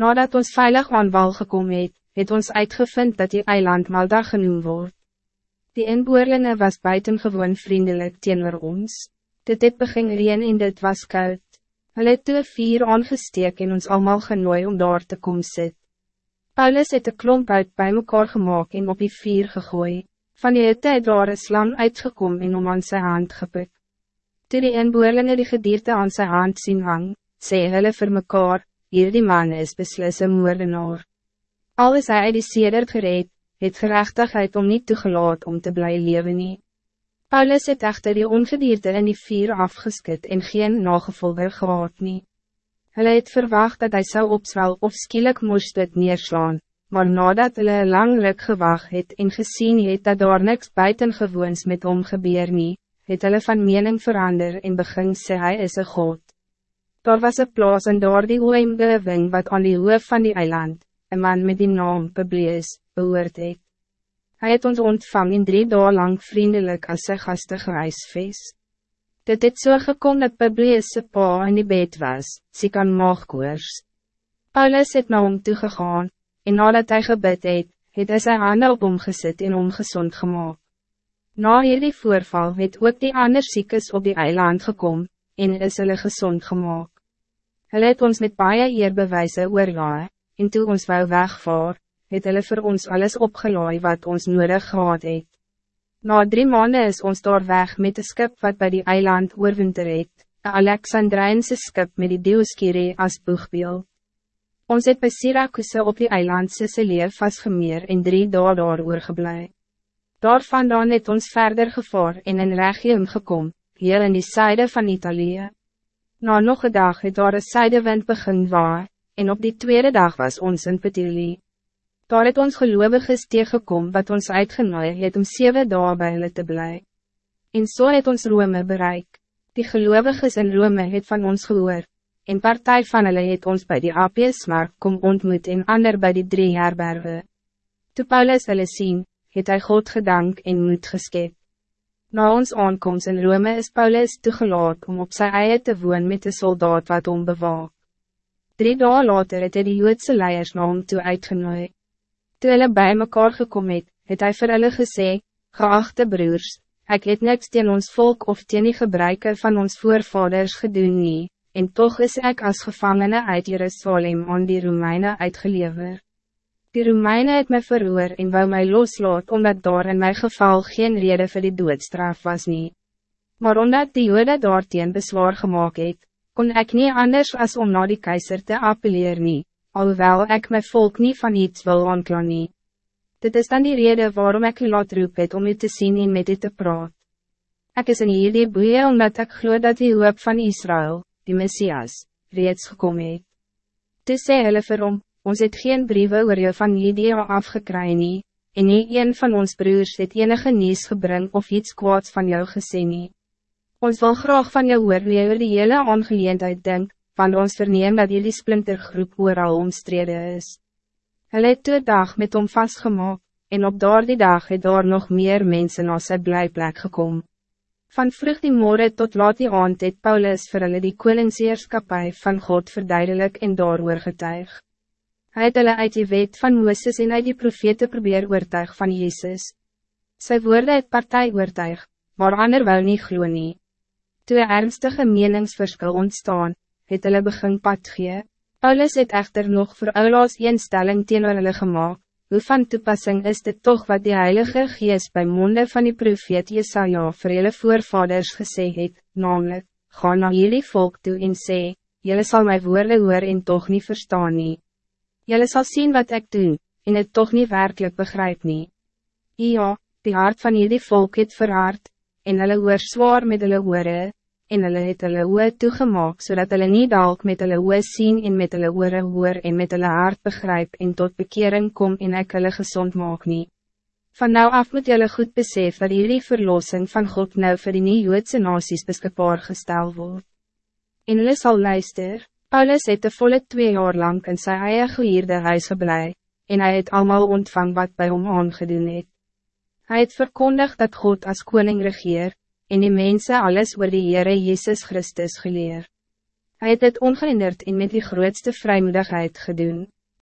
Nadat ons veilig aan wal gekom het, het ons uitgevind dat die eiland Malda genoemd wordt. Die inboorlinge was buitengewoon vriendelijk teenoor ons. Dit het begin reen en dit was koud. Hulle het toe vier aangesteek en ons allemaal genooi om daar te kom sit. Paulus het een klomp uit bij mekaar gemaakt en op die vier gegooi. Van die hitte het daar een slang uitgekom en om aan sy hand gepik. Toe die inboorlinge die gedierte aan sy hand zien hang, sê hulle vir mekaar, hier die man is beslisse moordenaar. Al is hy uit die seder gereed, het gerechtigheid om niet toegelaat om te blijven leven nie. Paulus het echter die ongedierte in die vier afgeskit en geen nagevolger gehad nie. Hulle het verwacht dat hij zou opzwel of skielik moest het neerslaan, maar nadat hulle een lang ruk gewacht het en gezien het dat daar niks buitengewoons met hom gebeur nie, het hulle van mening verander en begin sê hy is een God. Daar was een plaas in daar die oeimgewing wat aan die hoof van die eiland, een man met die naam Publius, behoort het. Hy het ons ontvang in drie dagen lang vriendelijk als sy gasten gehuisfeest. Dit het so gekom dat Publius sy pa in die bed was, sy kan maagkoers. Paulus het na hom toegegaan, en nadat hij gebid het, het hy sy hande op hom gesit en hom gezond gemaakt. Na hierdie voorval het ook die ander ziekes op die eiland gekom, en is hulle gezond gemaakt. Hulle het ons met baie eerbewijse oorlaai, en toe ons wou wegvaar, het hulle vir ons alles opgelaai wat ons nodig gehad het. Na drie maanden is ons daar weg met een skip wat bij die eiland oorwinter het, een Alexandrijnse skip met die Dioskiri as boegbeeld. Ons het by Syracuse op die eiland Sicilië vastgemeer en drie dagen daar oorgeblij. Daar vandaan het ons verder gevaar en in Regium gekom, heel in die zijde van Italië. Na nog een dag het daar een zijdewind begin waar, en op die tweede dag was ons in Petilie. Daar het ons geloviges tegengekom wat ons uitgenooi het om zeven dagen bij hulle te blij. En zo so het ons Rome bereik. Die geloviges in Rome het van ons gehoor, en partij van hulle het ons bij die Apiesmark kom ontmoet en ander bij die drie herbergen. Toe Paulus hulle sien, het hij God gedank en moed geskep. Na ons aankomst in Rome is Paulus toegelaat om op zijn eie te woon met de soldaat wat om bewaak. Drie dagen later het hy die Joodse leiers na hom toe uitgenooi. Toe hulle by mekaar gekom het, het hy vir hulle gesê, Geachte broers, ik het niks teen ons volk of teen die gebruike van ons voorvaders gedoen nie, en toch is ik als gevangene uit Jerusalem aan die Romeinen uitgelever. Die Romeinen het my verhoor en wou my loslaat omdat daar in mijn geval geen reden voor die doodstraf was nie. Maar omdat die Jode daarteen bezwaar gemaakt het, kon ik niet anders als om naar die keizer te appelleren, nie, alhoewel ik mijn volk niet van iets wil aanklaan nie. Dit is dan die reden waarom ik u laat roep het om u te zien en met u te praat. Ik is in hierdie boeie omdat ik geloof dat die hoop van Israël, die Messias, reeds gekomen het. Toe sê hulle vir hom, ons het geen brieven oor jou van Judea afgekry nie, en nie een van ons broers het enige nieuws gebring of iets kwaads van jou gesê nie. Ons wil graag van jou hoor wie oor die hele aangeleendheid denk, want ons verneem dat jullie splintergroep al omstreden is. Hulle het toe dag met hom vastgemaakt, en op daar die dag het daar nog meer mensen na sy blijplek gekom. Van vroeg die morgen tot laat die aand het Paulus vir hulle die koningseerskapie van God verduidelik en daar getuig. Hij het hulle uit die wet van Mooses en uit die profete probeer oortuig van Jezus. Sy woorde het partij oortuig, maar ander wil nie glo nie. Toe een ernstige meningsverskil ontstaan, het hulle begin pad gee. Paulus het echter nog voor oulaas eenstelling teenoor hulle gemaakt. Hoe van toepassing is dit toch wat die Heilige Geest bij monde van die profeet Jesaja vir julle voorvaders gesê het, namelijk, ga na jullie volk toe en sê, julle sal my woorde hoor en toch niet verstaan nie. Julle sal zien wat ik doe, en het toch niet werkelijk begrijp nie. Ja, die hart van jullie volk het verhard, en hulle hoor zwaar met hulle hoore, en hulle het hulle oe toegemaak, zodat hulle nie dalk met hulle oe sien en met hulle oore hoor en met hulle hart begrijp en tot bekering kom en ek hulle gezond maak nie. Van nou af moet julle goed besef dat hierdie verlossing van God nou vir die nie-Joodse nasies beskikbaar gestel word. En hulle sal luister, Paulus het de volle twee jaar lang in sy eie gehierde huis geblei, en hij het allemaal ontvang wat bij hom aangedoen het. Hij het verkondig dat God als koning regeer, en die mensen alles oor die Heere Jezus Christus geleer. Hij het het ongehinderd en met die grootste vrijmoedigheid gedoen.